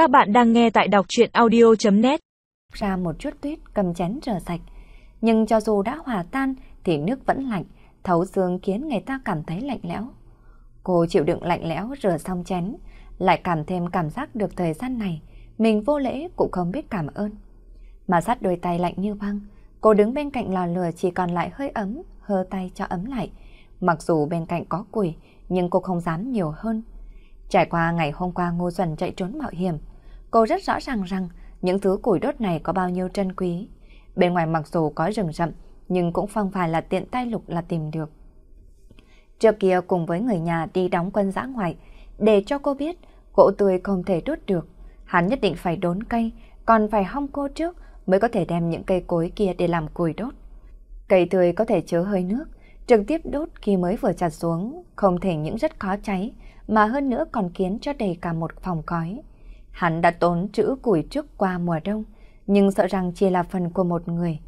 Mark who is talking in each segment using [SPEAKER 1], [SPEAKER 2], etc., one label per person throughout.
[SPEAKER 1] Các bạn đang nghe tại đọc chuyện audio.net
[SPEAKER 2] Ra một chút tuyết cầm chén rửa sạch. Nhưng cho dù đã hòa tan thì nước vẫn lạnh, thấu xương khiến người ta cảm thấy lạnh lẽo. Cô chịu đựng lạnh lẽo rửa xong chén, lại cảm thêm cảm giác được thời gian này, mình vô lễ cũng không biết cảm ơn. Mà sát đôi tay lạnh như băng, cô đứng bên cạnh lò lửa chỉ còn lại hơi ấm, hơ tay cho ấm lại. Mặc dù bên cạnh có củi, nhưng cô không dám nhiều hơn. Trải qua ngày hôm qua Ngô Duẩn chạy trốn mạo hiểm, cô rất rõ ràng rằng những thứ củi đốt này có bao nhiêu trân quý. Bên ngoài mặc dù có rừng rậm, nhưng cũng không phải là tiện tay lục là tìm được. Trước kia cùng với người nhà đi đóng quân giã ngoại, để cho cô biết gỗ tươi không thể đốt được. Hắn nhất định phải đốn cây, còn phải hong cô trước mới có thể đem những cây cối kia để làm củi đốt. Cây tươi có thể chứa hơi nước, trực tiếp đốt khi mới vừa chặt xuống, không thể những rất khó cháy, mà hơn nữa còn khiến cho đầy cả một phòng khói. Hắn đã tốn trữ củi trước qua mùa đông, nhưng sợ rằng chỉ là phần của một người.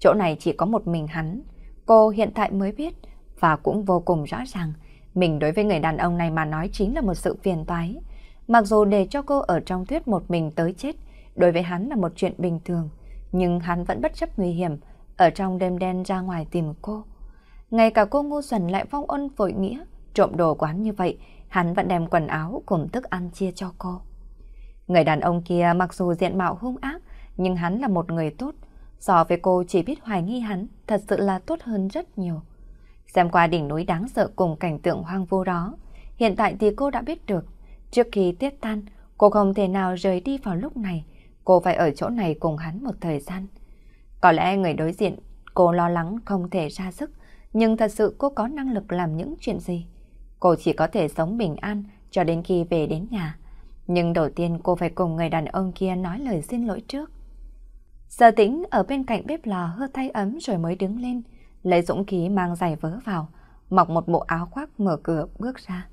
[SPEAKER 2] Chỗ này chỉ có một mình hắn. Cô hiện tại mới biết, và cũng vô cùng rõ ràng, mình đối với người đàn ông này mà nói chính là một sự phiền toái. Mặc dù để cho cô ở trong tuyết một mình tới chết, đối với hắn là một chuyện bình thường, nhưng hắn vẫn bất chấp nguy hiểm, ở trong đêm đen ra ngoài tìm cô. Ngay cả cô ngu xuẩn lại phong ân vội nghĩa, trộm đồ quán như vậy, hắn vẫn đem quần áo cùng thức ăn chia cho cô. Người đàn ông kia mặc dù diện mạo hung ác, nhưng hắn là một người tốt. So với cô chỉ biết hoài nghi hắn, thật sự là tốt hơn rất nhiều. Xem qua đỉnh núi đáng sợ cùng cảnh tượng hoang vô đó, hiện tại thì cô đã biết được. Trước khi tiết tan, cô không thể nào rời đi vào lúc này. Cô phải ở chỗ này cùng hắn một thời gian. Có lẽ người đối diện, cô lo lắng không thể ra sức, nhưng thật sự cô có năng lực làm những chuyện gì. Cô chỉ có thể sống bình an cho đến khi về đến nhà. Nhưng đầu tiên cô phải cùng người đàn ông kia nói lời xin lỗi trước. Giờ tĩnh ở bên cạnh bếp lò hơ tay ấm rồi mới đứng lên, lấy dũng khí mang giày vớ vào, mặc một bộ áo khoác mở cửa bước ra.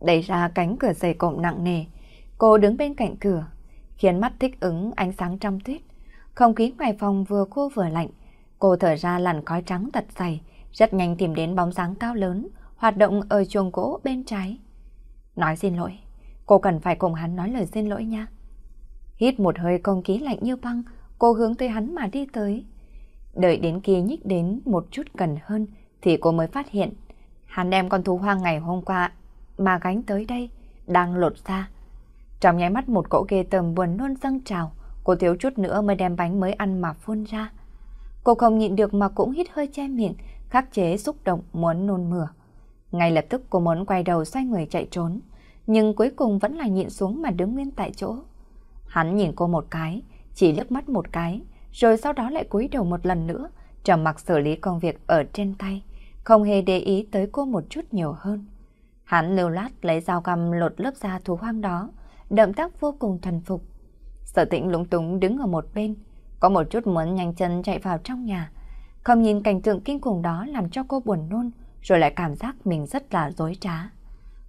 [SPEAKER 2] Đẩy ra cánh cửa dày cộm nặng nề, cô đứng bên cạnh cửa, khiến mắt thích ứng ánh sáng trong tuyết. Không khí ngoài phòng vừa khô vừa lạnh, cô thở ra làn khói trắng thật dày, rất nhanh tìm đến bóng dáng cao lớn, hoạt động ở chuồng gỗ bên trái. Nói xin lỗi, cô cần phải cùng hắn nói lời xin lỗi nha. Hít một hơi không khí lạnh như băng, cô hướng tới hắn mà đi tới. Đợi đến kia nhích đến một chút gần hơn thì cô mới phát hiện hắn đem con thú hoang ngày hôm qua mà gánh tới đây, đang lột ra. Trong nháy mắt một cỗ ghê tầm buồn nôn dâng trào, cô thiếu chút nữa mới đem bánh mới ăn mà phun ra. Cô không nhịn được mà cũng hít hơi che miệng, khắc chế xúc động muốn nôn mửa. Ngay lập tức cô muốn quay đầu xoay người chạy trốn, nhưng cuối cùng vẫn là nhịn xuống mà đứng nguyên tại chỗ. Hắn nhìn cô một cái, chỉ liếc mắt một cái, rồi sau đó lại cúi đầu một lần nữa, trầm mặc xử lý công việc ở trên tay, không hề để ý tới cô một chút nhiều hơn. Hắn lưu lát lấy dao găm lột lớp da thú hoang đó, động tác vô cùng thuần phục. Sở tĩnh lúng túng đứng ở một bên, có một chút muốn nhanh chân chạy vào trong nhà. Không nhìn cảnh tượng kinh khủng đó làm cho cô buồn nôn, rồi lại cảm giác mình rất là dối trá.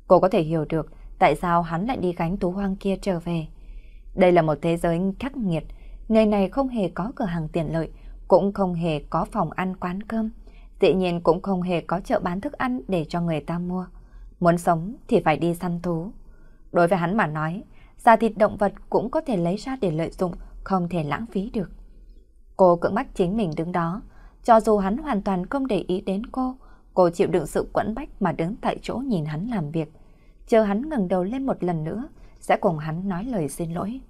[SPEAKER 2] Cô có thể hiểu được tại sao hắn lại đi gánh thú hoang kia trở về. Đây là một thế giới khắc nghiệt, nơi này không hề có cửa hàng tiện lợi, cũng không hề có phòng ăn quán cơm, Tự nhiên cũng không hề có chợ bán thức ăn để cho người ta mua. Muốn sống thì phải đi săn thú. Đối với hắn mà nói, da thịt động vật cũng có thể lấy ra để lợi dụng, không thể lãng phí được. Cô cưỡng bắt chính mình đứng đó, cho dù hắn hoàn toàn không để ý đến cô, cô chịu đựng sự quẫn bách mà đứng tại chỗ nhìn hắn làm việc. Chờ hắn ngẩng đầu lên một lần nữa, sẽ cùng hắn nói lời xin lỗi.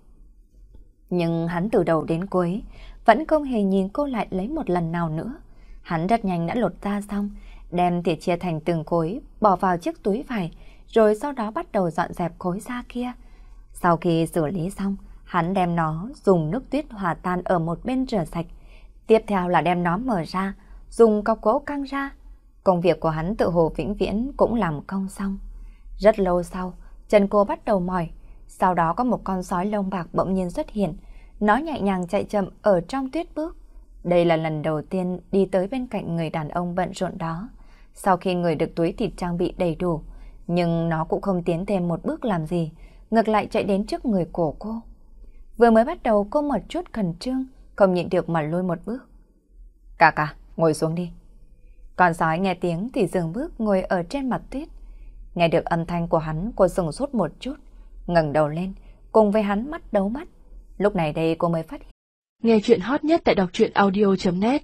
[SPEAKER 2] Nhưng hắn từ đầu đến cuối, vẫn không hề nhìn cô lại lấy một lần nào nữa. Hắn rất nhanh đã lột ra xong, đem thịt chia thành từng khối, bỏ vào chiếc túi vải, rồi sau đó bắt đầu dọn dẹp khối da kia. Sau khi xử lý xong, hắn đem nó dùng nước tuyết hòa tan ở một bên rửa sạch. Tiếp theo là đem nó mở ra, dùng cọc gỗ căng ra. Công việc của hắn tự hồ vĩnh viễn cũng làm công xong. Rất lâu sau, chân cô bắt đầu mỏi. Sau đó có một con sói lông bạc bỗng nhiên xuất hiện. Nó nhẹ nhàng chạy chậm ở trong tuyết bước. Đây là lần đầu tiên đi tới bên cạnh người đàn ông bận rộn đó. Sau khi người được túi thịt trang bị đầy đủ, nhưng nó cũng không tiến thêm một bước làm gì, ngược lại chạy đến trước người cổ cô. Vừa mới bắt đầu cô một chút khẩn trương, không nhịn được mà lôi một bước. Cà cà, ngồi xuống đi. Con sói nghe tiếng thì dừng bước ngồi ở trên mặt tuyết. Nghe được âm thanh của hắn, cô sừng sốt một chút, ngẩng đầu lên, cùng với hắn mắt đấu mắt. Lúc này đây cô mới phát hiện.
[SPEAKER 3] Nghe chuyện hot nhất tại đọc truyện audio.net